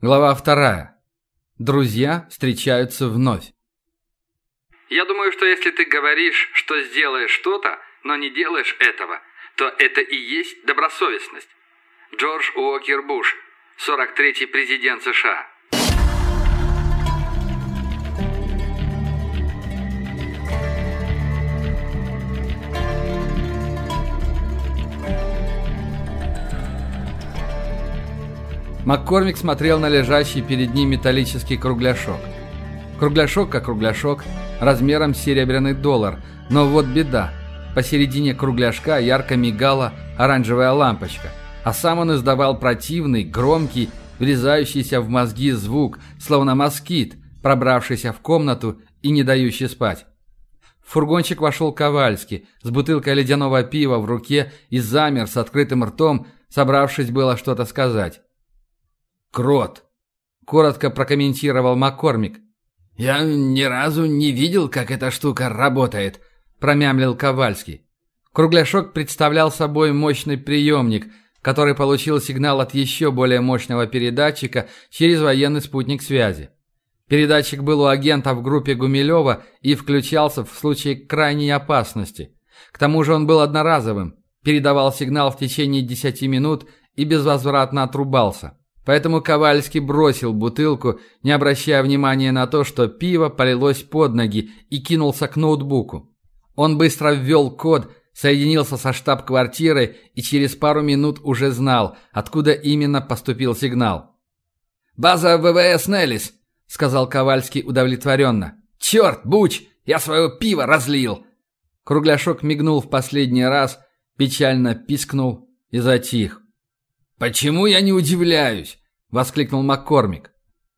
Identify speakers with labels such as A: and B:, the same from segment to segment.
A: Глава вторая. Друзья встречаются вновь.
B: Я думаю, что если ты говоришь, что сделаешь что-то, но не делаешь этого, то это и есть добросовестность. Джордж Уокер Буш, 43-й президент США.
A: Маккормик смотрел на лежащий перед ним металлический кругляшок. Кругляшок как кругляшок, размером серебряный доллар, но вот беда. Посередине кругляшка ярко мигала оранжевая лампочка, а сам он издавал противный, громкий, врезающийся в мозги звук, словно москит, пробравшийся в комнату и не дающий спать. В фургончик вошел Ковальский с бутылкой ледяного пива в руке и замер с открытым ртом, собравшись было что-то сказать.
C: «Крот», — коротко прокомментировал Маккормик. «Я ни разу не видел, как эта штука работает», — промямлил Ковальский.
A: Кругляшок представлял собой мощный приемник, который получил сигнал от еще более мощного передатчика через военный спутник связи. Передатчик был у агента в группе Гумилева и включался в случае крайней опасности. К тому же он был одноразовым, передавал сигнал в течение 10 минут и безвозвратно отрубался. Поэтому Ковальский бросил бутылку, не обращая внимания на то, что пиво полилось под ноги, и кинулся к ноутбуку. Он быстро ввел код, соединился со штаб-квартирой и через пару минут уже знал, откуда именно поступил сигнал.
C: «База ВВС Неллис», — сказал Ковальский удовлетворенно. «Черт, Буч, я свое пиво разлил!»
A: Кругляшок мигнул в последний раз, печально пискнул и затих.
C: «Почему я не удивляюсь?» — воскликнул Маккормик.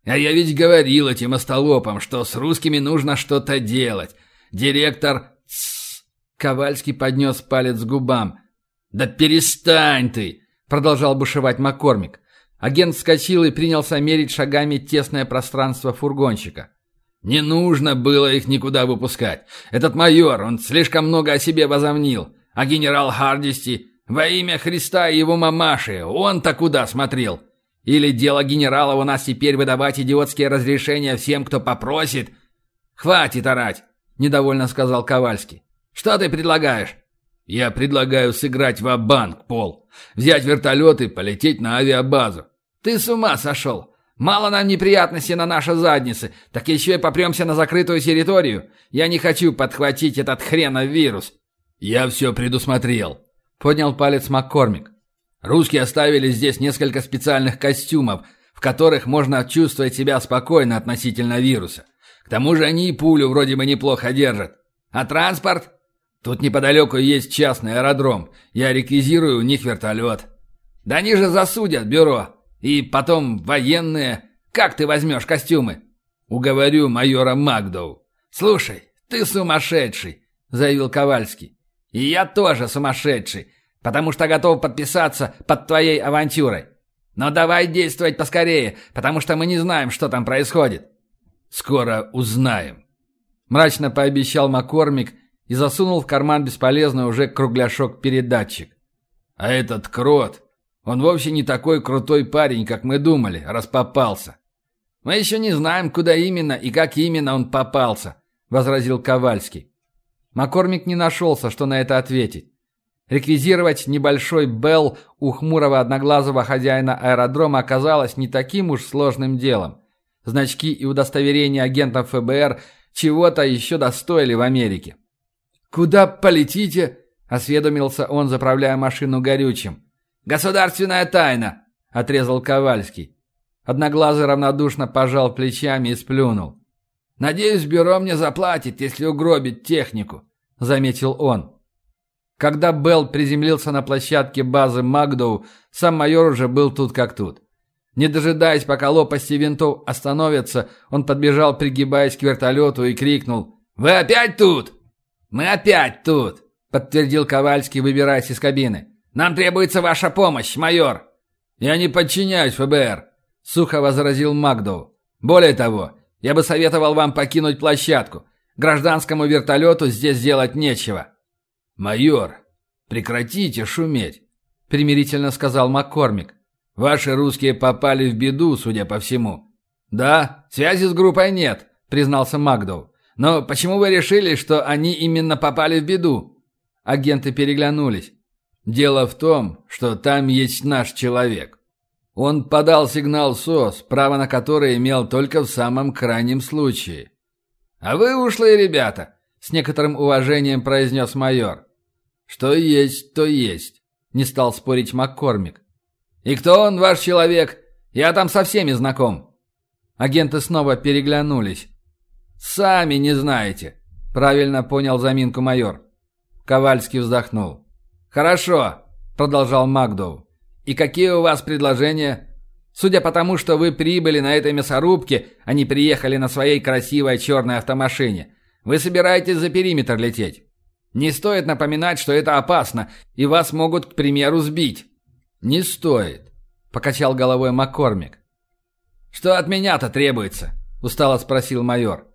C: «А я ведь говорил этим остолопам, что с русскими нужно что-то делать. Директор...» Тссс. Ковальский поднес палец к губам. «Да перестань ты!» — продолжал бушевать Маккормик. Агент вскочил и принялся мерить шагами тесное пространство фургончика. «Не нужно было их никуда выпускать. Этот майор, он слишком много о себе возомнил. А генерал Хардисти во имя Христа и его мамаши, он-то куда смотрел? Или дело генерала у нас теперь выдавать идиотские разрешения всем, кто попросит? Хватит орать, недовольно сказал Ковальский. Что ты предлагаешь? Я предлагаю сыграть в банк Пол. Взять вертолет и полететь на авиабазу. Ты с ума сошел? Мало нам неприятностей на наши задницы, так еще и попремся на закрытую территорию. Я не хочу подхватить этот хренов вирус. Я все предусмотрел, Поднял палец Маккормик. Русские оставили здесь несколько специальных костюмов, в которых можно чувствовать себя спокойно относительно вируса. К тому же они и пулю вроде бы неплохо держат. А транспорт? Тут неподалеку есть частный аэродром. Я реквизирую у них вертолет. Да они же засудят бюро. И потом военные. Как ты возьмешь костюмы? Уговорю майора Магдоу. Слушай, ты сумасшедший, заявил Ковальский. И я тоже сумасшедший, потому что готов подписаться под твоей авантюрой. Но давай действовать поскорее, потому что мы не знаем, что там происходит. Скоро узнаем. Мрачно пообещал Маккормик и засунул в карман бесполезный уже кругляшок-передатчик. А этот крот, он вовсе не такой крутой парень, как мы думали, раз попался. Мы еще не знаем, куда именно и как именно он попался, возразил Ковальский. Маккормик не нашелся, что на это ответить. Реквизировать небольшой «Белл» у хмурого одноглазого хозяина аэродрома оказалось не таким уж сложным делом. Значки и удостоверения агентов ФБР чего-то еще достоили в Америке. «Куда полетите?» – осведомился он, заправляя машину горючим. «Государственная тайна!» – отрезал Ковальский. Одноглазый равнодушно пожал плечами и сплюнул. «Надеюсь, бюро мне заплатит, если угробит технику», — заметил он. Когда Белл приземлился на площадке базы Магдоу, сам майор уже был тут как тут. Не дожидаясь, пока лопасти винтов остановятся, он подбежал, пригибаясь к вертолету, и крикнул «Вы опять тут?» «Мы опять тут», — подтвердил Ковальский, выбираясь из кабины. «Нам требуется ваша помощь, майор». «Я не подчиняюсь ФБР», — сухо возразил Магдоу. «Более того, я бы советовал вам покинуть площадку. Гражданскому вертолету здесь делать нечего». «Майор, прекратите шуметь», — примирительно сказал Маккормик. Ваши русские попали в беду, судя по всему». «Да, связи с группой нет», — признался Магдоу. «Но почему вы решили, что они именно попали в беду?» Агенты переглянулись. «Дело в том, что там есть наш человек. Он подал сигнал СОС, право на который имел только в самом крайнем случае». «А вы ушлые ребята», — с некоторым уважением произнес майор. «Что есть, то есть», — не стал спорить Маккормик. «И кто он, ваш человек? Я там со всеми знаком». Агенты снова переглянулись. «Сами не знаете», — правильно понял заминку майор. Ковальский вздохнул. «Хорошо», — продолжал Макдоу. «И какие у вас предложения?» «Судя по тому, что вы прибыли на этой мясорубке, а не приехали на своей красивой черной автомашине, вы собираетесь за периметр лететь. Не стоит напоминать, что это опасно, и вас могут, к примеру, сбить». «Не стоит», — покачал головой Маккормик. «Что от меня-то требуется?» – устало спросил майор.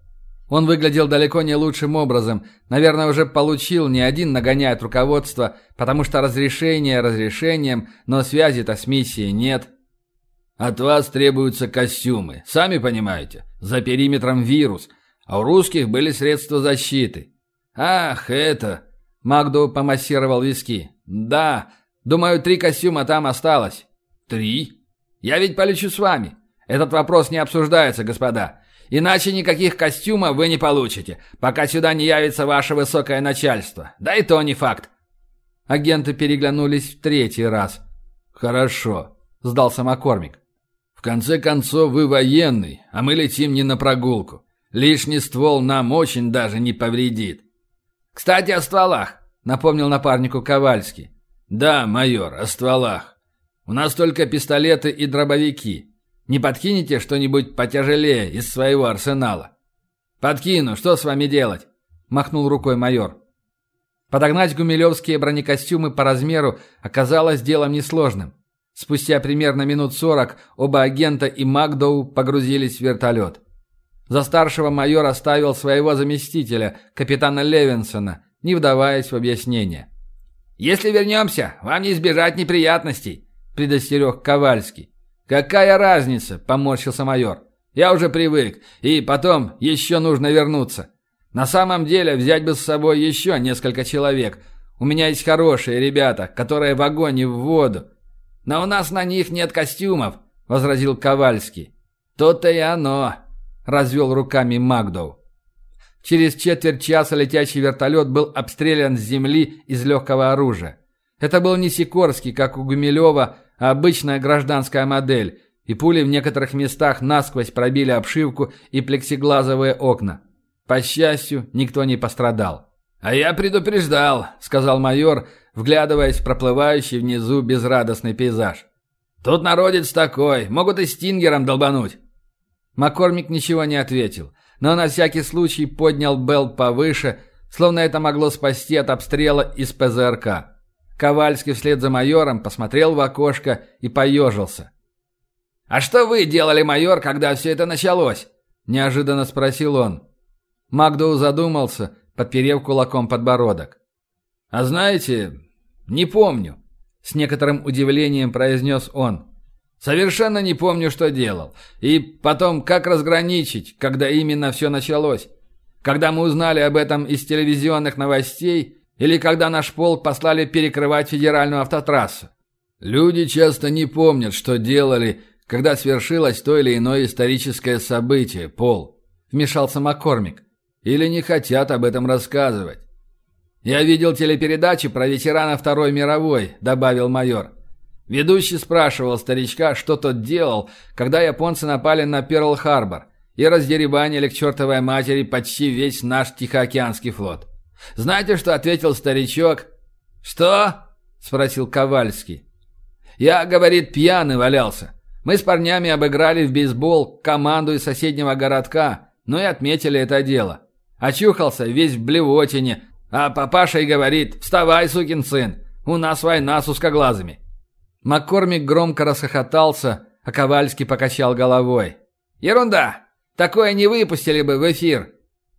C: Он выглядел далеко не лучшим образом. Наверное, уже получил не один нагоняй от руководства, потому что разрешение разрешением, но связи-то с миссией нет. От вас требуются костюмы, сами понимаете. За периметром вирус, а у русских были средства защиты. Ах, это... Магду помассировал виски. Да, думаю, три костюма там осталось. Три? Я ведь полечу с вами. Этот вопрос не обсуждается, господа. Иначе никаких костюмов вы не получите, пока сюда не явится ваше высокое начальство. Да и то не факт. Агенты переглянулись в третий раз. Хорошо, сдался Маккормик. В конце концов, вы военный, а мы летим не на прогулку. Лишний ствол нам очень даже не повредит. Кстати, о стволах, напомнил напарнику Ковальский. Да, майор, о стволах. У нас только пистолеты и дробовики. Не подкинете что-нибудь потяжелее из своего арсенала?» «Подкину. Что с вами делать?» – махнул рукой майор. Подогнать гумилевские бронекостюмы по размеру оказалось делом несложным. Спустя примерно минут сорок оба агента и Макдоу погрузились в вертолет. За старшего майор оставил своего заместителя, капитана Левинсона, не вдаваясь в объяснение. «Если вернемся, вам не избежать неприятностей», – предостерег Ковальский. «Какая разница?» – поморщился майор. «Я уже привык. И потом еще нужно вернуться. На самом деле взять бы с собой еще несколько человек. У меня есть хорошие ребята, которые в огонь и в воду. Но у нас на них нет костюмов», – возразил Ковальский. «То-то и оно», – развел руками Магдоу. Через четверть часа летящий вертолет был обстрелян с земли из легкого оружия. Это был не Сикорский, как у Гумилева, обычная гражданская модель, и пули в некоторых местах насквозь пробили обшивку и плексиглазовые окна. По счастью, никто не пострадал. «А я предупреждал», — сказал майор, вглядываясь в проплывающий внизу безрадостный пейзаж. «Тут народец такой, могут и стингером долбануть». Маккормик ничего не ответил, но на всякий случай поднял Белл повыше, словно это могло спасти от обстрела из ПЗРК. Ковальский вслед за майором посмотрел в окошко и поежился. «А что вы делали, майор, когда все это началось?» – неожиданно спросил он. Магдоу задумался, подперев кулаком подбородок. «А знаете, не помню», – с некоторым удивлением произнес он. «Совершенно не помню, что делал. И потом, как разграничить, когда именно все началось? Когда мы узнали об этом из телевизионных новостей или когда наш полк послали перекрывать федеральную автотрассу. Люди часто не помнят, что делали, когда свершилось то или иное историческое событие, Пол. Вмешался Маккормик. Или не хотят об этом рассказывать. «Я видел телепередачи про ветерана Второй мировой», — добавил майор. Ведущий спрашивал старичка, что тот делал, когда японцы напали на Перл-Харбор и раздеребанили к чертовой матери почти весь наш Тихоокеанский флот. Знаете, что ответил старичок? «Что?» – спросил Ковальский. «Я, говорит, пьяный валялся. Мы с парнями обыграли в бейсбол команду из соседнего городка, ну и отметили это дело. Очухался весь в блевотине, а папаша и говорит «Вставай, сукин сын, у нас война с узкоглазыми». Маккормик громко расхохотался, а Ковальский покачал головой. «Ерунда! Такое не выпустили бы в эфир!»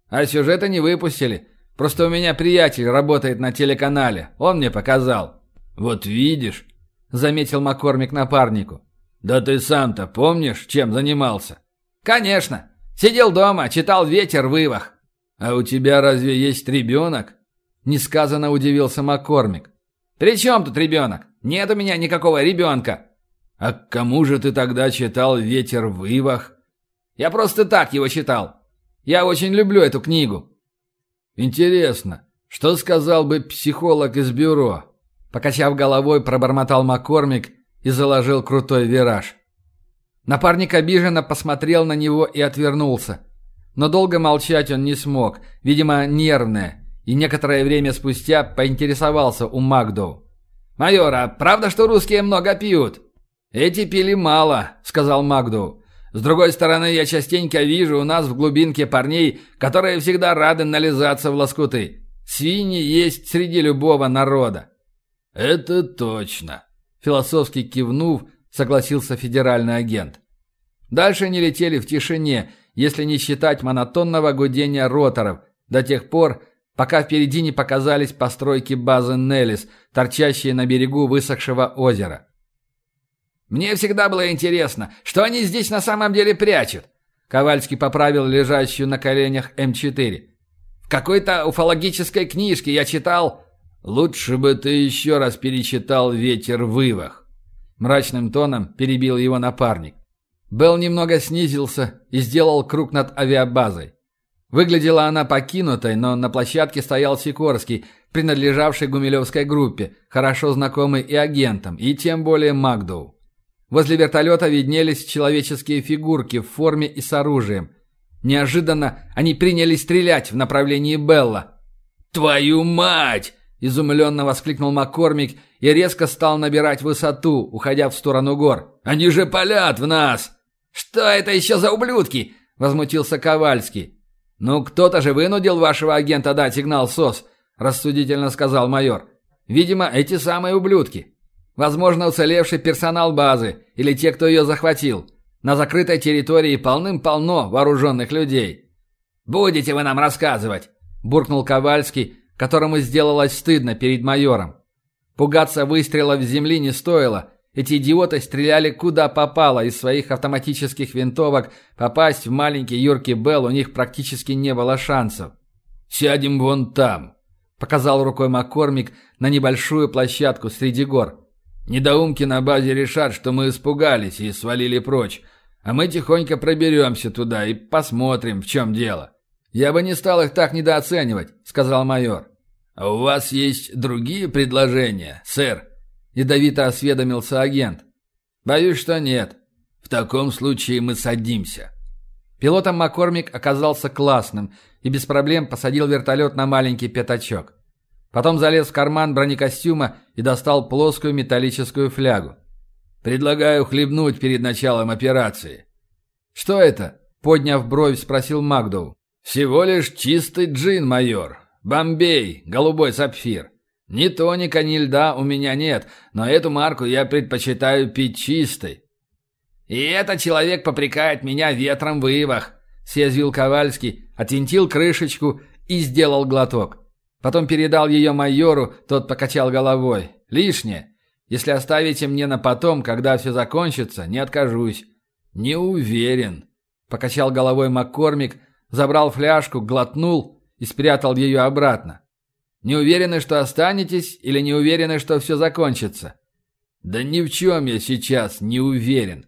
C: «А сюжета не выпустили. Просто у меня приятель работает на телеканале. Он мне показал». «Вот видишь», — заметил Маккормик напарнику. «Да ты сам-то помнишь, чем занимался?»
A: «Конечно. Сидел дома, читал «Ветер вывах».
C: «А у тебя разве есть ребенок?»
A: Несказанно удивился Маккормик. «При чем тут ребенок? Нет у меня никакого ребенка».
C: «А кому же ты тогда читал «Ветер вывах»?»
A: «Я просто так его читал. Я очень люблю эту книгу».
C: «Интересно, что сказал бы психолог из бюро?»
A: Покачав головой, пробормотал Маккормик и заложил крутой вираж. Напарник обиженно посмотрел на него и отвернулся. Но долго молчать он не смог, видимо, нервное, и некоторое время спустя поинтересовался у Макдоу. «Майор, а правда, что русские много пьют?» «Эти пили мало», — сказал Макдоу. «С другой стороны, я частенько вижу у нас в глубинке парней, которые всегда рады нализаться в лоскуты. Свиньи есть среди любого народа».
C: «Это точно», —
A: философски кивнув, согласился федеральный агент. Дальше они летели в тишине, если не считать монотонного гудения роторов, до тех пор, пока впереди не показались постройки базы Неллис, торчащие на берегу высохшего озера. «Мне всегда было интересно, что они здесь на самом деле прячут?» Ковальский поправил лежащую на коленях М4. «В какой-то уфологической книжке я читал...»
C: «Лучше бы ты еще раз перечитал «Ветер вывах».
A: Мрачным тоном перебил его напарник. Белл немного снизился и сделал круг над авиабазой. Выглядела она покинутой, но на площадке стоял Сикорский, принадлежавший Гумилевской группе, хорошо знакомый и агентам, и тем более Магдоу. Возле вертолета виднелись человеческие фигурки в форме и с оружием. Неожиданно они принялись стрелять в направлении Белла.
C: «Твою мать!»
A: Изумленно воскликнул Маккормик и резко стал набирать высоту, уходя в сторону гор.
C: «Они же палят в нас!»
A: «Что это еще за ублюдки?» – возмутился Ковальский. «Ну, кто-то же вынудил вашего агента дать сигнал СОС», – рассудительно сказал майор. «Видимо, эти самые ублюдки. Возможно, уцелевший персонал базы или те, кто ее захватил. На закрытой территории полным-полно вооруженных людей». «Будете вы нам рассказывать?» – буркнул Ковальский, которому сделалось стыдно перед майором. Пугаться выстрелов с земли не стоило. Эти идиоты стреляли куда попало из своих автоматических винтовок. Попасть в маленький юркий Белл у них практически не было шансов.
C: «Сядем вон там», — показал рукой Маккормик на небольшую площадку среди гор. «Недоумки на базе решат, что мы испугались и свалили прочь, а мы тихонько проберемся туда и посмотрим, в чем дело».
A: «Я бы не стал их так недооценивать», — сказал майор.
C: «А у вас есть другие предложения, сэр?» – ядовито осведомился агент.
A: «Боюсь, что нет.
C: В таком случае мы садимся».
A: Пилотом Маккормик оказался классным и без проблем посадил вертолет на маленький пятачок. Потом залез в карман бронекостюма и достал плоскую металлическую флягу.
C: «Предлагаю хлебнуть перед началом операции».
A: «Что это?» – подняв бровь, спросил Макдоу.
C: «Всего лишь чистый джин, майор. Бомбей, голубой сапфир. Ни тоника, ни льда у меня нет, но эту марку я предпочитаю пить чистой.
A: И этот человек попрекает меня ветром в ивах, съязвил Ковальский, отвинтил крышечку и сделал глоток. Потом передал ее майору, тот покачал головой. Лишнее. Если оставите мне на потом, когда все закончится, не откажусь.
C: Не уверен.
A: Покачал головой Маккормик, забрал фляжку, глотнул и спрятал ее обратно. Не уверены, что останетесь, или не уверены, что все закончится?
C: Да ни в чем я сейчас не уверен,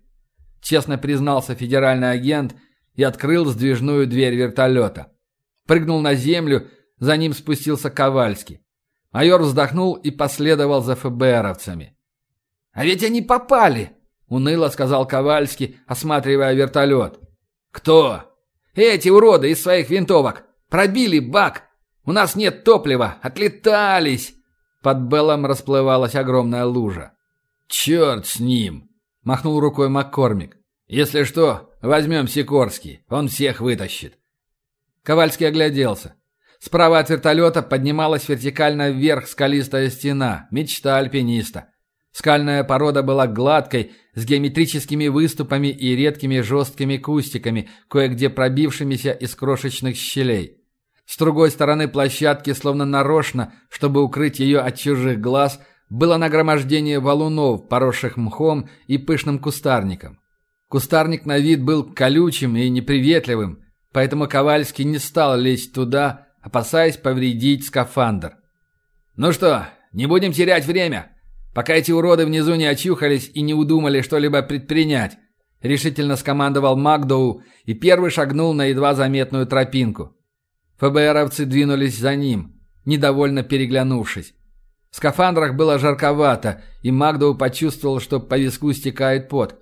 A: честно признался федеральный агент и открыл сдвижную дверь вертолета. Прыгнул на землю, за ним спустился Ковальский. Майор вздохнул и последовал за ФБРовцами. «А ведь они попали!» — уныло сказал Ковальский, осматривая вертолет.
C: «Кто?»
A: «Эти уроды из своих винтовок! Пробили бак! У нас нет топлива! Отлетались!» Под Беллом расплывалась огромная лужа.
C: «Черт с ним!» — махнул рукой Маккормик. «Если что, возьмем Сикорский, он всех вытащит».
A: Ковальский огляделся. Справа от вертолета поднималась вертикально вверх скалистая стена, мечта альпиниста. Скальная порода была гладкой, с геометрическими выступами и редкими жесткими кустиками, кое-где пробившимися из крошечных щелей. С другой стороны площадки, словно нарочно, чтобы укрыть ее от чужих глаз, было нагромождение валунов, поросших мхом и пышным кустарником. Кустарник на вид был колючим и неприветливым, поэтому Ковальский не стал лезть туда, опасаясь повредить скафандр. «Ну что, не будем терять время, пока эти уроды внизу не очухались и не удумали что-либо предпринять», решительно скомандовал Макдоу и первый шагнул на едва заметную тропинку. ФБРовцы двинулись за ним, недовольно переглянувшись. В скафандрах было жарковато, и Магдоу почувствовал, что по виску стекает пот.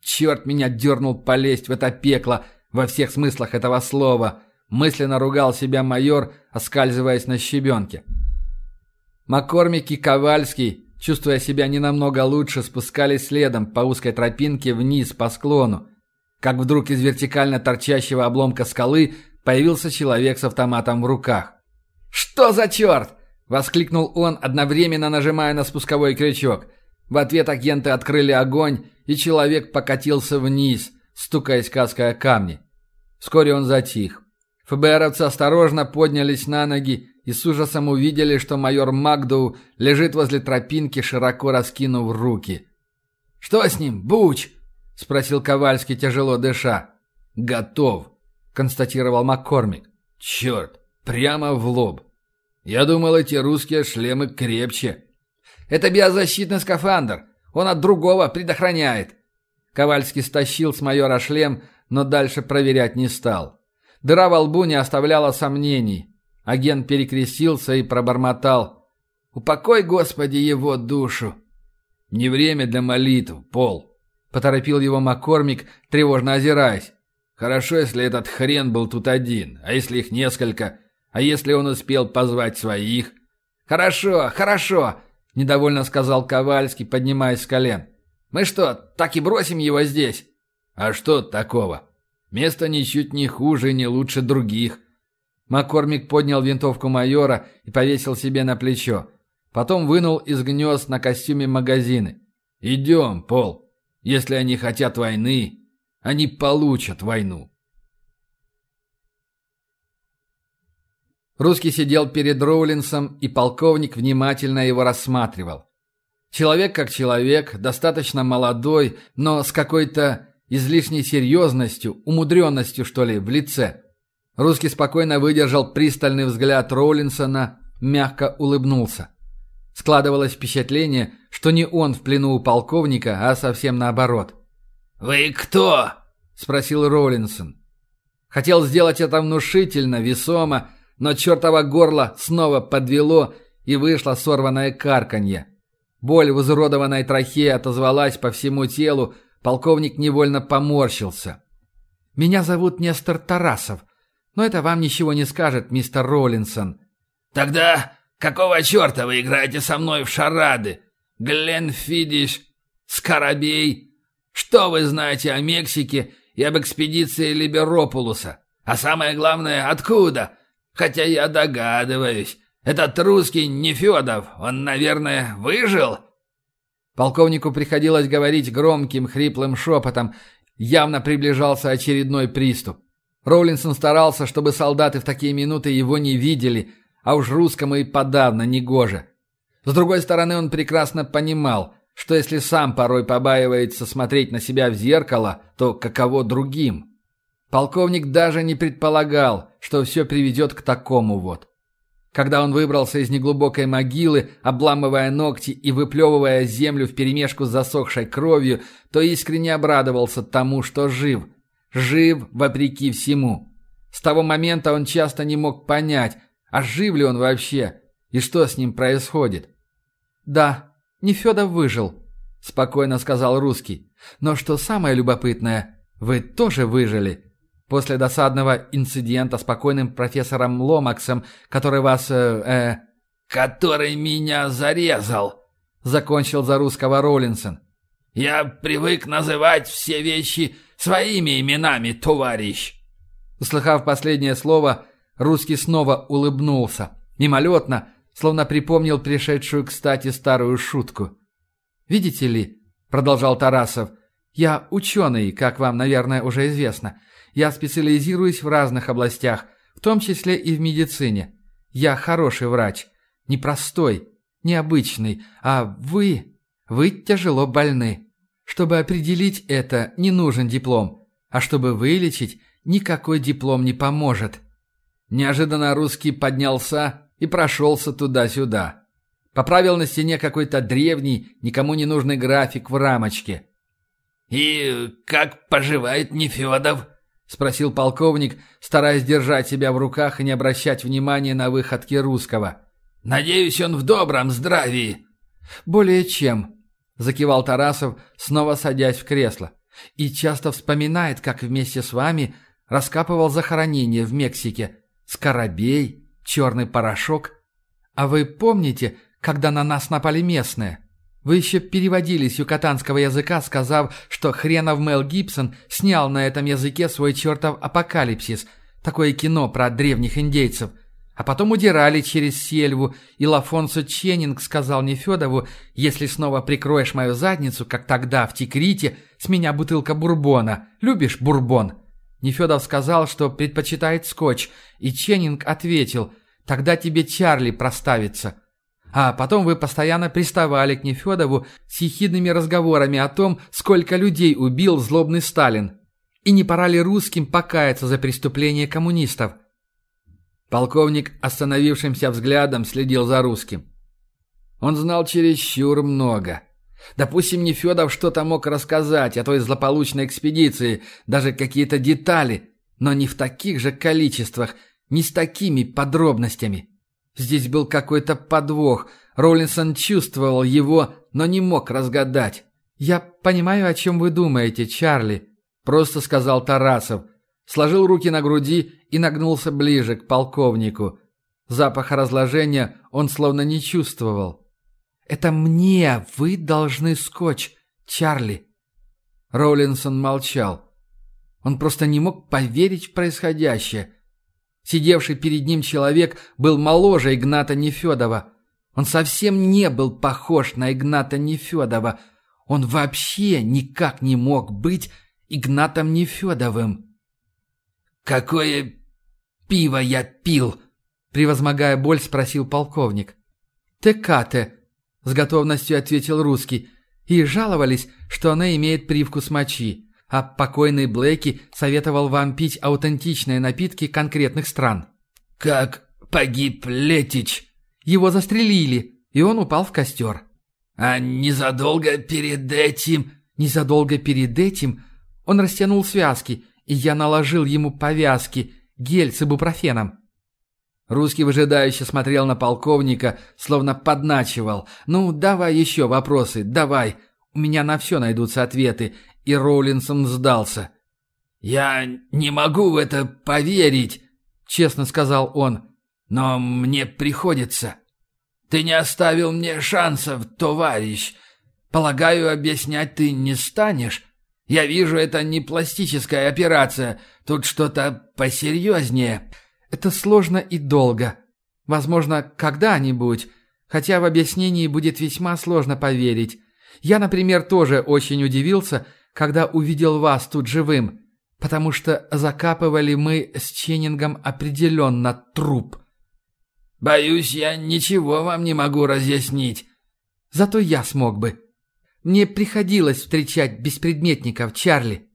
A: «Черт меня дернул полезть в это пекло во всех смыслах этого слова!» Мысленно ругал себя майор, оскальзываясь на щебенке. Маккормик и Ковальский, чувствуя себя не намного лучше, спускались следом по узкой тропинке вниз по склону. Как вдруг из вертикально торчащего обломка скалы появился человек с автоматом в руках. «Что за черт?» – воскликнул он, одновременно нажимая на спусковой крючок. В ответ агенты открыли огонь, и человек покатился вниз, стукаясь каской о камни. Вскоре он затих. ФБРовцы осторожно поднялись на ноги и с ужасом увидели, что майор Макдоу лежит возле тропинки, широко раскинув руки. «Что с ним, Буч?» – спросил Ковальский, тяжело дыша. «Готов», – констатировал Маккормик. «Черт, прямо в лоб. Я думал, эти русские шлемы крепче». «Это биозащитный скафандр. Он от другого предохраняет». Ковальский стащил с майора шлем, но дальше проверять не стал. Дыра во лбу не оставляла сомнений. Агент перекрестился и пробормотал. «Упокой, Господи, его душу!» «Не время для молитв, Пол», — поторопил его Маккормик, тревожно озираясь. «Хорошо, если этот хрен был тут один, а если их несколько, а если он успел позвать своих?» «Хорошо, хорошо», — недовольно сказал Ковальский, поднимаясь с колен. «Мы что, так и бросим его здесь?» «А что такого? Место ничуть не хуже не лучше других. Маккормик поднял винтовку майора и повесил себе на плечо. Потом вынул из гнезд на костюме магазины. «Идем, Пол. Если они хотят войны, они получат войну». Русский сидел перед Роулинсом, и полковник внимательно его рассматривал. Человек как человек, достаточно молодой, но с какой-то излишней серьезностью, умудренностью, что ли, в лице. Русский спокойно выдержал пристальный взгляд Роулинсона, мягко улыбнулся. Складывалось впечатление, что не он в плену у полковника, а совсем наоборот. «Вы кто?» – спросил Роулинсон. Хотел сделать это внушительно, весомо, но чертово горло снова подвело, и вышло сорванное карканье. Боль в изуродованной трахее отозвалась по всему телу, полковник невольно поморщился. «Меня зовут Нестор Тарасов», но это вам ничего не скажет, мистер Роллинсон».
D: «Тогда какого черта вы играете со мной в шарады? Глен Фидиш, Скоробей? Что вы знаете о Мексике и об экспедиции Либеропулуса? А самое главное, откуда? Хотя я догадываюсь, этот русский Нефедов, он, наверное, выжил?»
A: Полковнику приходилось говорить громким, хриплым шепотом. Явно приближался очередной приступ. Роулинсон старался, чтобы солдаты в такие минуты его не видели, а уж русскому и подавно не гоже. С другой стороны, он прекрасно понимал, что если сам порой побаивается смотреть на себя в зеркало, то каково другим? Полковник даже не предполагал, что все приведет к такому вот. Когда он выбрался из неглубокой могилы, обламывая ногти и выплевывая землю вперемешку с засохшей кровью, то искренне обрадовался тому, что жив – Жив вопреки всему. С того момента он часто не мог понять, а жив ли он вообще, и что с ним происходит. «Да, Нефедов выжил», — спокойно сказал русский. «Но что самое любопытное, вы тоже выжили. После досадного инцидента с покойным профессором Ломаксом, который вас... Э, э,
D: «Который меня зарезал», —
A: закончил за русского Роллинсон.
D: «Я привык называть все вещи Своими именами, товарищ!»
A: Услыхав последнее слово, русский снова улыбнулся. Мимолетно, словно припомнил пришедшую кстати старую шутку. «Видите ли», — продолжал Тарасов, — «я ученый, как вам, наверное, уже известно. Я специализируюсь в разных областях, в том числе и в медицине. Я хороший врач. Непростой, необычный, а вы... вы тяжело больны. Чтобы определить это, не нужен диплом, а чтобы вылечить, никакой диплом не поможет».
C: Неожиданно русский поднялся и прошелся туда-сюда. Поправил на стене какой-то древний, никому не нужный график в рамочке.
D: «И как поживает Нефедов?»
C: — спросил полковник, стараясь держать себя в руках и не обращать внимания на выходки русского.
D: «Надеюсь, он в добром здравии».
A: «Более чем», — закивал Тарасов, снова садясь в кресло. «И часто вспоминает, как вместе с вами раскапывал захоронение в Мексике. Скоробей, черный порошок. А вы помните, когда на нас напали местные?» Вы еще переводили с юкатанского языка, сказав, что хренов Мел Гибсон снял на этом языке свой чертов апокалипсис, такое кино про древних индейцев. А потом удирали через сельву, и Лафонсо Ченнинг сказал Нефедову, если снова прикроешь мою задницу, как тогда в Тикрите, с меня бутылка бурбона. Любишь бурбон? Нефедов сказал, что предпочитает скотч, и Ченнинг ответил, тогда тебе Чарли проставится. А потом вы постоянно приставали к Нефедову с ехидными разговорами о том, сколько людей убил злобный Сталин. И не пора ли русским покаяться за преступление коммунистов?
C: Полковник остановившимся взглядом следил за русским. Он знал чересчур много. Допустим, Нефедов что-то мог рассказать о той злополучной экспедиции, даже какие-то детали, но не в таких же количествах, не с такими подробностями. Здесь был какой-то подвох. Роллинсон чувствовал его, но не мог разгадать.
A: «Я понимаю, о чем вы думаете, Чарли», —
C: просто сказал Тарасов. Сложил руки на груди и нагнулся ближе к полковнику. Запаха разложения он словно не чувствовал.
A: «Это мне вы должны скотч, Чарли».
C: Роллинсон молчал. Он просто не мог поверить в происходящее. Сидевший перед ним человек был моложе Игната Нефедова. Он совсем не был похож на Игната Нефедова. Он вообще никак не мог быть Игнатом Нефедовым.
D: «Какое пиво я пил?»
A: Превозмогая боль, спросил полковник. «Текате», — с готовностью ответил русский, и жаловались, что она имеет привкус мочи а покойный Блэки советовал вам пить аутентичные напитки конкретных стран.
D: «Как погиб Летич?»
A: Его застрелили, и он упал в костер.
D: «А незадолго перед этим...»
A: «Незадолго перед этим он растянул связки, и я наложил ему повязки, гель с ибупрофеном».
C: Русский выжидающе смотрел на полковника, словно подначивал. «Ну, давай еще вопросы, давай. У меня на все найдутся ответы, и Роулинсон сдался.
D: «Я не могу в это поверить», — честно сказал он. «Но мне приходится. Ты не оставил мне шансов, товарищ. Полагаю, объяснять ты не станешь. Я вижу, это не пластическая операция. Тут что-то посерьезнее».
A: «Это сложно и долго. Возможно, когда-нибудь. Хотя в объяснении будет весьма сложно поверить. Я, например, тоже очень удивился, когда увидел вас тут живым, потому что закапывали мы с Ченнингом определенно труп».
D: «Боюсь, я ничего вам не могу разъяснить».
A: «Зато я смог бы. Мне приходилось встречать беспредметников, Чарли.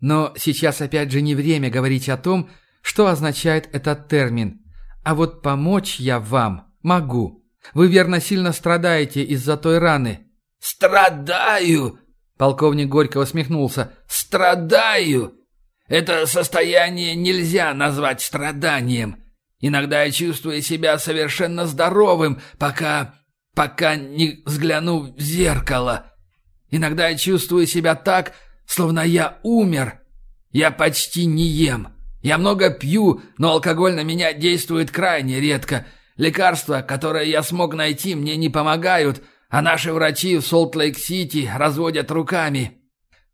A: Но сейчас опять же не время говорить о том, что означает этот термин. А вот помочь я вам могу. Вы верно сильно страдаете из-за той раны».
D: «Страдаю!»
A: Полковник горько усмехнулся.
D: «Страдаю! Это состояние нельзя назвать страданием. Иногда я чувствую себя совершенно здоровым, пока... пока не взгляну в зеркало. Иногда я чувствую себя так, словно я умер. Я почти не ем. Я много пью, но алкоголь на меня действует крайне редко. Лекарства, которые я смог найти, мне не помогают» а наши врачи в Солт-Лейк-Сити разводят руками.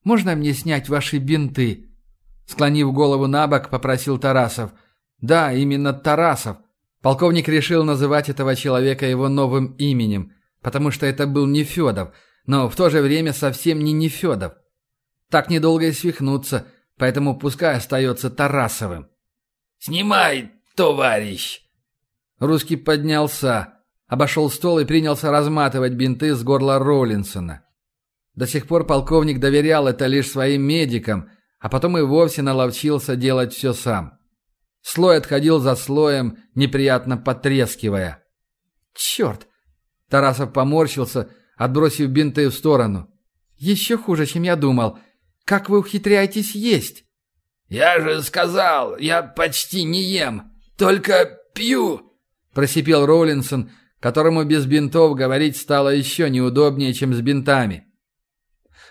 A: Можно мне снять ваши бинты?» Склонив голову на бок, попросил Тарасов. «Да, именно Тарасов. Полковник решил называть этого человека его новым именем, потому что это был не Федов, но в то же время совсем не Нефедов. Так недолго и свихнуться, поэтому пускай остается Тарасовым».
D: «Снимай, товарищ!»
C: Русский поднялся,
A: обошел стол и принялся разматывать бинты с горла Роллинсона. До сих пор полковник доверял это лишь своим медикам, а потом и вовсе наловчился делать все сам. Слой отходил за слоем, неприятно потрескивая. «Черт!» Тарасов поморщился, отбросив бинты в сторону. «Еще хуже, чем я думал. Как вы ухитряетесь есть?»
D: «Я же сказал, я почти не ем, только пью!»
A: Просипел Роулинсон, которому без бинтов говорить стало еще неудобнее, чем с бинтами.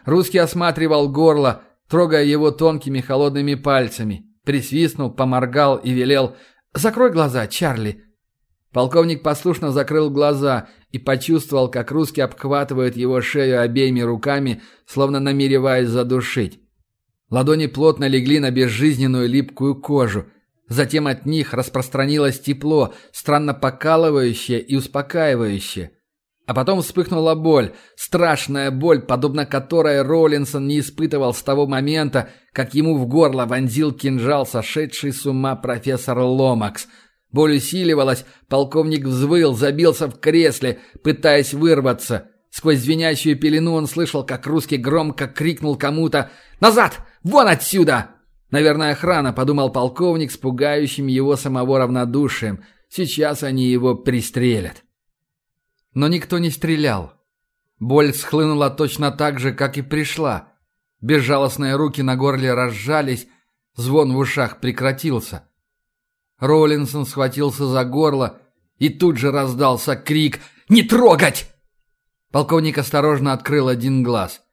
A: Русский осматривал горло, трогая его тонкими холодными пальцами. Присвистнул, поморгал и велел «Закрой глаза, Чарли!» Полковник послушно закрыл глаза и почувствовал, как русский обхватывает его шею обеими руками, словно намереваясь задушить. Ладони плотно легли на безжизненную липкую кожу. Затем от них распространилось тепло, странно покалывающее и успокаивающее. А потом вспыхнула боль, страшная боль, подобно которой Роллинсон не испытывал с того момента, как ему в горло вонзил кинжал сошедший с ума профессор Ломакс. Боль усиливалась, полковник взвыл, забился в кресле, пытаясь вырваться. Сквозь звенящую пелену он слышал, как русский громко крикнул кому-то «Назад! Вон отсюда!» Наверное, охрана, подумал полковник с пугающим его самого равнодушием. Сейчас они его пристрелят. Но никто не стрелял. Боль схлынула точно так же, как и пришла. Безжалостные руки на горле разжались, звон в ушах прекратился. Роллинсон схватился за горло, и тут же раздался крик «Не трогать!». Полковник осторожно открыл один глаз.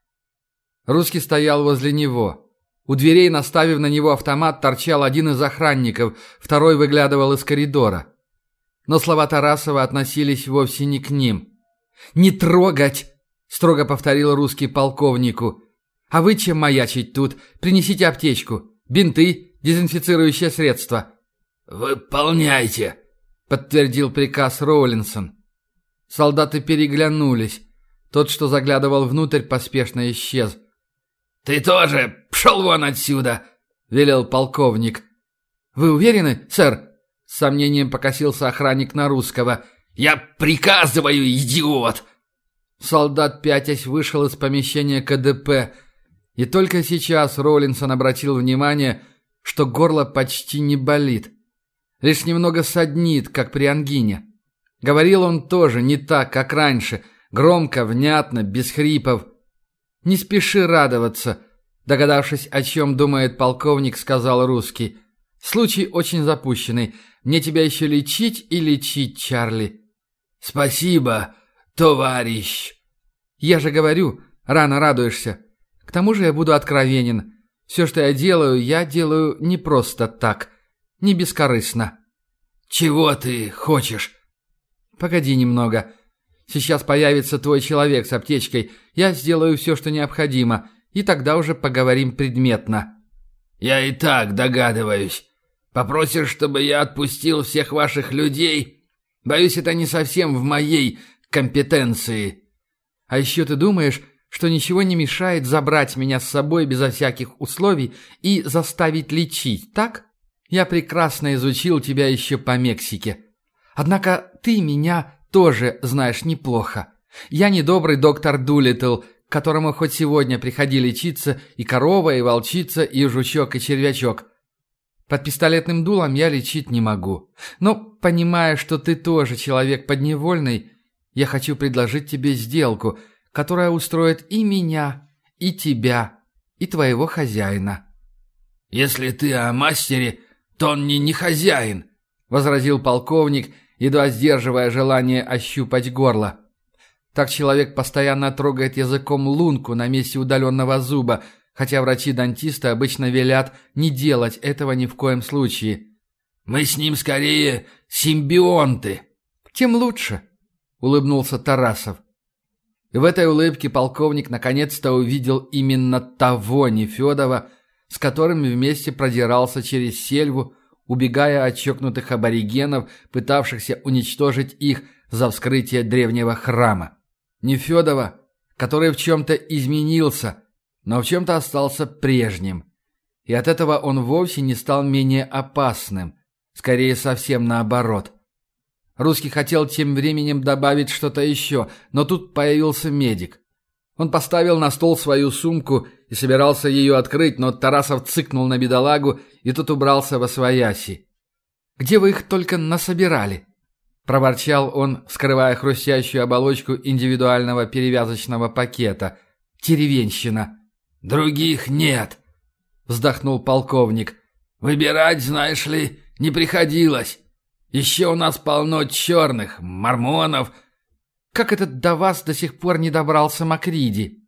A: Русский стоял возле него. У дверей, наставив на него автомат, торчал один из охранников, второй выглядывал из коридора. Но слова Тарасова относились вовсе не к ним. «Не трогать!» — строго повторил русский полковнику. «А вы чем маячить тут? Принесите аптечку, бинты, дезинфицирующее средство».
D: «Выполняйте!» — подтвердил приказ Роулинсон.
A: Солдаты переглянулись. Тот, что заглядывал внутрь, поспешно исчез.
D: «Ты тоже пшел вон отсюда!» — велел полковник.
A: «Вы уверены, сэр?» С сомнением покосился охранник на русского.
D: «Я приказываю, идиот!»
A: Солдат, пятясь, вышел из помещения КДП. И только сейчас Роллинсон обратил внимание, что горло почти не болит. Лишь немного саднит, как при ангине. Говорил он тоже не так, как раньше. Громко, внятно, без хрипов. «Не спеши радоваться», — догадавшись, о чем думает полковник, сказал русский. «Случай очень запущенный. Мне тебя еще лечить и лечить, Чарли».
D: «Спасибо, товарищ».
A: «Я же говорю, рано радуешься. К тому же я буду откровенен. Все, что я делаю, я делаю не просто так, не бескорыстно».
D: «Чего ты хочешь?»
A: «Погоди немного. Сейчас появится твой человек с аптечкой. Я сделаю все, что необходимо, и тогда уже поговорим предметно».
D: «Я и так догадываюсь. Попросишь, чтобы я отпустил всех ваших людей? Боюсь, это не совсем в моей компетенции.
A: А еще ты думаешь, что ничего не мешает забрать меня с собой безо всяких условий и заставить лечить, так? Я прекрасно изучил тебя еще по Мексике. Однако ты меня тоже знаешь неплохо. Я не добрый доктор Дулитл, которому хоть сегодня приходи лечиться и корова, и волчица, и жучок, и червячок. Под пистолетным дулом я лечить не могу. Но, понимая, что ты тоже человек подневольный, я хочу предложить тебе сделку, которая устроит и меня, и тебя, и твоего хозяина».
D: «Если ты о мастере, то он не, не хозяин», — возразил полковник, едва сдерживая желание ощупать горло.
A: Так человек постоянно трогает языком лунку на месте удаленного зуба — хотя врачи-дантисты обычно велят не делать этого ни в коем случае.
D: «Мы с ним скорее симбионты».
A: «Тем лучше», — улыбнулся Тарасов. И в этой улыбке полковник наконец-то увидел именно того Нефедова, с которым вместе продирался через сельву, убегая от чокнутых аборигенов, пытавшихся уничтожить их за вскрытие древнего храма. Нефедова, который в чем-то изменился, но в чем-то остался прежним. И от этого он вовсе не стал менее опасным, скорее совсем наоборот. Русский хотел тем временем добавить что-то еще, но тут появился медик. Он поставил на стол свою сумку и собирался ее открыть, но Тарасов цыкнул на бедолагу, и тот убрался во свояси. «Где вы их только насобирали?» Проворчал он, скрывая хрустящую оболочку индивидуального перевязочного пакета. «Деревенщина!»
D: «Других нет!» Вздохнул полковник. «Выбирать, знаешь ли, не приходилось. Еще у нас полно черных, мормонов».
A: «Как это до вас до сих пор не добрался Макриди?»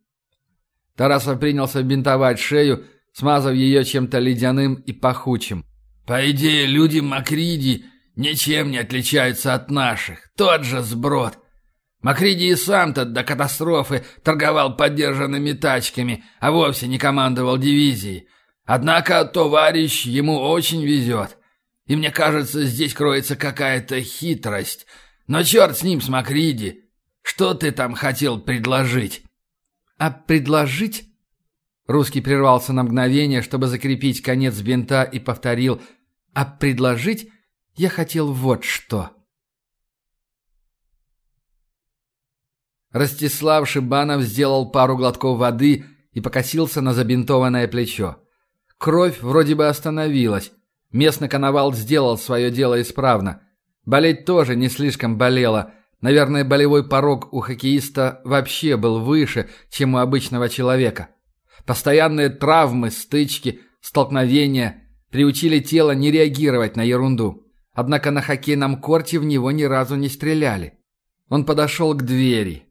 A: Тарасов принялся бинтовать шею, смазав ее чем-то ледяным и пахучим.
D: «По идее, люди Макриди ничем не отличаются от наших. Тот же сброд. Макриди и сам-то до катастрофы торговал поддержанными тачками, а вовсе не командовал дивизией. Однако товарищ ему очень везет. И мне кажется, здесь кроется какая-то хитрость. Но черт с ним, с Макриди. Что ты там хотел предложить?»
A: «А предложить?» Русский прервался на мгновение, чтобы закрепить конец бинта и повторил «А предложить я хотел вот что. Ростислав Шибанов сделал пару глотков воды и покосился на забинтованное плечо. Кровь вроде бы остановилась. Местный коновал сделал свое дело исправно. Болеть тоже не слишком болело. Наверное, болевой порог у хоккеиста вообще был выше, чем у обычного человека. Постоянные травмы, стычки, столкновения приучили тело не реагировать на ерунду. Однако на хоккейном корте в него ни разу не стреляли. Он подошел к двери.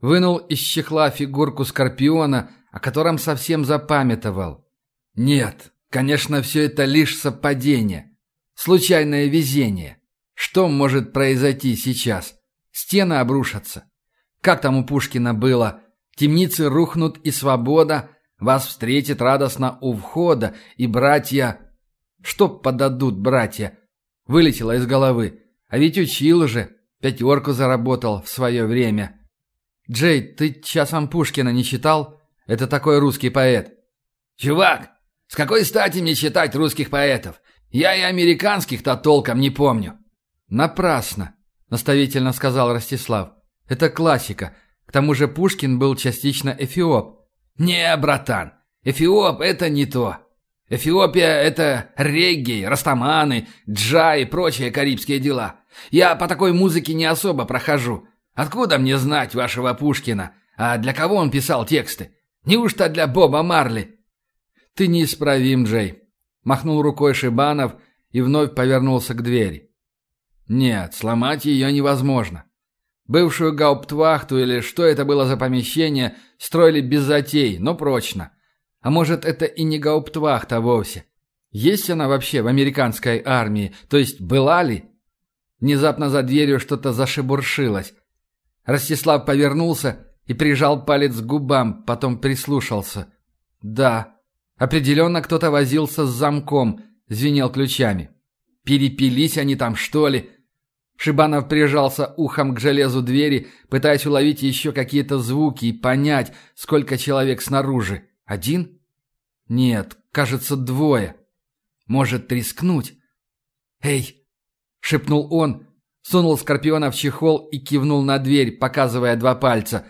A: Вынул из чехла фигурку Скорпиона, о котором совсем запамятовал. Нет, конечно, все это лишь совпадение. Случайное везение. Что может произойти сейчас? Стены обрушатся. Как там у Пушкина было? Темницы рухнут и свобода. Вас встретит радостно у входа. И братья... Что подадут братья? Вылетело из головы. А ведь учил же. Пятерку заработал в свое время. Джей, ты часом Пушкина не читал? Это такой русский поэт.
D: Чувак, с какой стати мне читать русских поэтов? Я и американских-то толком не помню.
A: Напрасно, наставительно сказал Ростислав. Это классика. К тому же Пушкин был частично эфиоп.
D: Не, братан, эфиоп это не то. Эфиопия — это регги, растаманы, джа и прочие карибские дела. Я по такой музыке не особо прохожу. Откуда мне знать вашего Пушкина? А для кого он писал тексты? Неужто для Боба Марли?
A: Ты неисправим, Джей. Махнул рукой Шибанов и вновь повернулся к двери. Нет, сломать ее невозможно. Бывшую гауптвахту или что это было за помещение строили без затей, но прочно. А может, это и не гауптвахта вовсе? Есть она вообще в американской армии? То есть была ли? Внезапно за дверью что-то зашебуршилось. Ростислав повернулся и прижал палец к губам, потом прислушался. Да, определенно кто-то возился с замком, звенел ключами. Перепились они там, что ли? Шибанов прижался ухом к железу двери, пытаясь уловить еще какие-то звуки и понять, сколько человек снаружи. Один? Нет, кажется, двое. Может, рискнуть? «Эй!» — шепнул он, сунул Скорпиона в чехол и кивнул на дверь, показывая два пальца.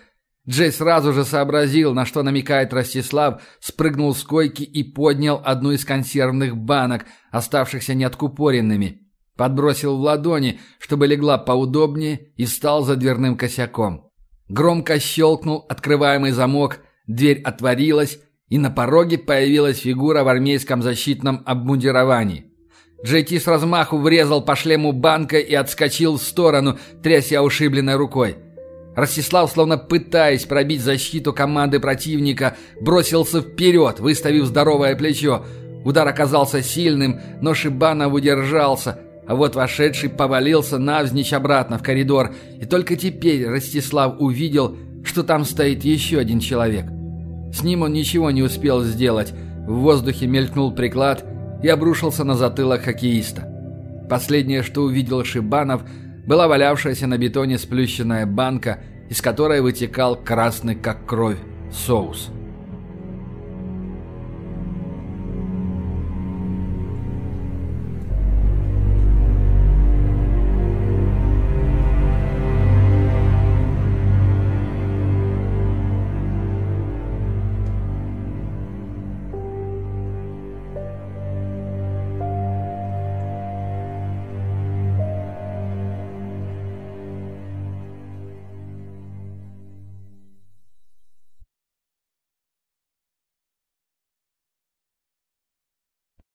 A: Джей сразу же сообразил, на что намекает Ростислав, спрыгнул с койки и поднял одну из консервных банок, оставшихся неоткупоренными. Подбросил в ладони, чтобы легла поудобнее, и встал за дверным косяком. Громко щелкнул открываемый замок, дверь отворилась, и на пороге появилась фигура в армейском защитном обмундировании. Джейти с размаху врезал по шлему банка и отскочил в сторону, тряся ушибленной рукой. Ростислав, словно пытаясь пробить защиту команды противника, бросился вперед, выставив здоровое плечо. Удар оказался сильным, но Шибанов удержался, а вот вошедший повалился навзничь обратно в коридор, и только теперь Ростислав увидел, что там стоит еще один человек. С ним он ничего не успел сделать. В воздухе мелькнул приклад и обрушился на затылок хоккеиста. Последнее, что увидел Шибанов, была валявшаяся на бетоне сплющенная банка, из которой вытекал красный как кровь соус.